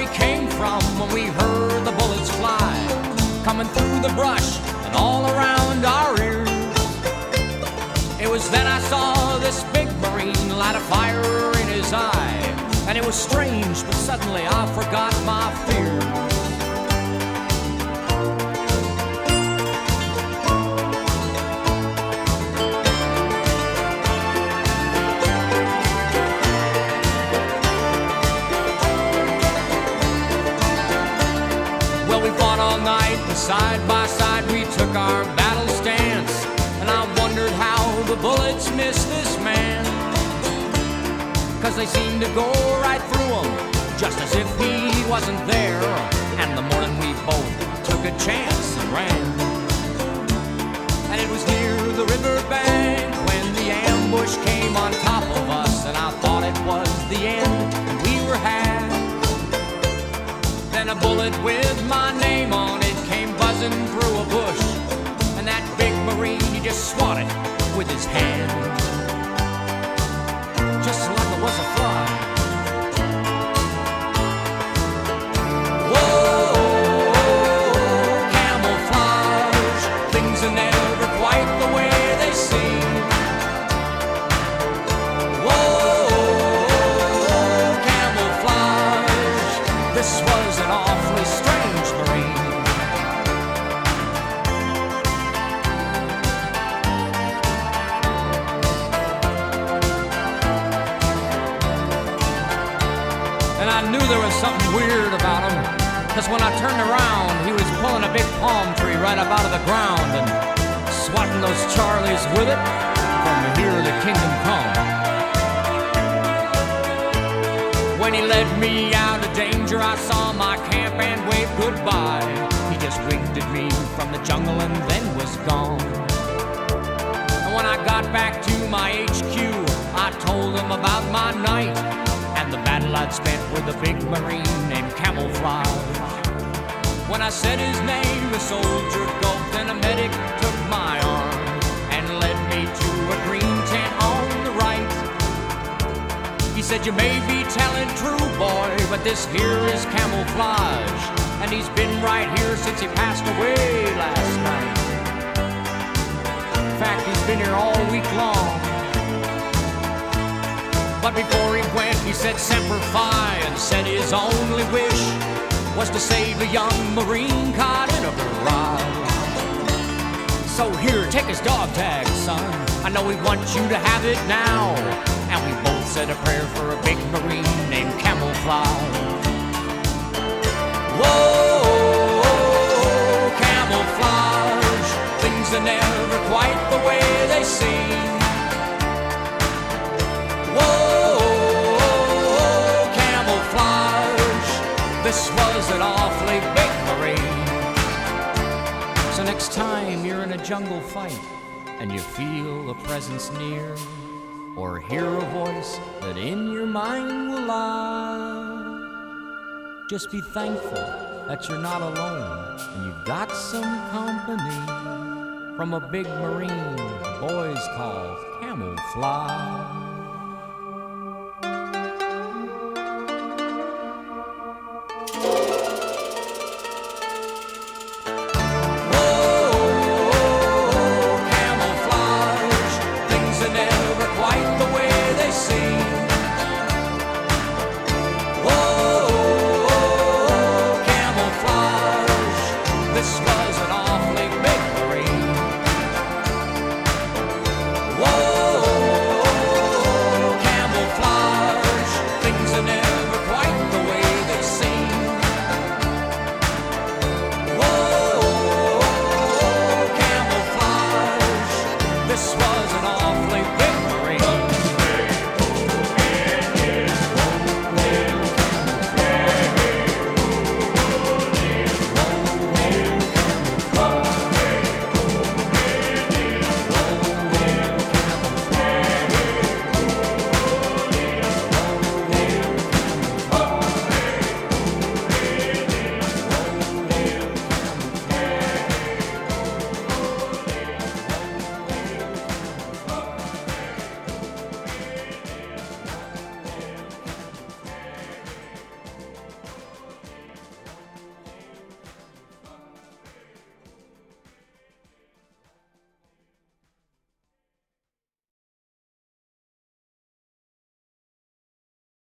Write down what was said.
He came from when we heard the bullets fly, coming through the brush and all around our ears. It was then I saw this big marine light a fire in his eye, and it was strange, but suddenly I forgot my fear. Side by side we took our battle stance. And I wondered how the bullets missed this man. Cause they seemed to go right through him, just as if he wasn't there. And the morning we both took a chance and ran. And it was near the riverbank when the ambush came on top of us. And I thought it was the end, and we were had. Then a bullet with just swatted with his hand. Something weird about him. Cause when I turned around, he was pulling a big palm tree right up out of the ground and swatting those Charlies with it from here to kingdom come. When he led me out of danger, I saw my camp and waved goodbye. He just winked at me from the jungle and then was gone. And when I got back to my HQ, I told him about my night I'd spent with a big marine named Camouflage. When I said his name, the soldier gulped and a medic took my arm and led me to a green tent on the right. He said, You may be telling true, boy, but this here is camouflage. And he's been right here since he passed away last night. In fact, he's been here all week long. But before he went, he said Semper Fi and said his only wish was to save a young Marine caught in a barrage. So here, take his dog tag, son. I know we want you to have it now. And we both said a prayer for a big Marine named Camouflage. Jungle fight and you feel a presence near, or hear a voice that in your mind will lie, just be thankful that you're not alone and you've got some company from a big marine boys call camouflage.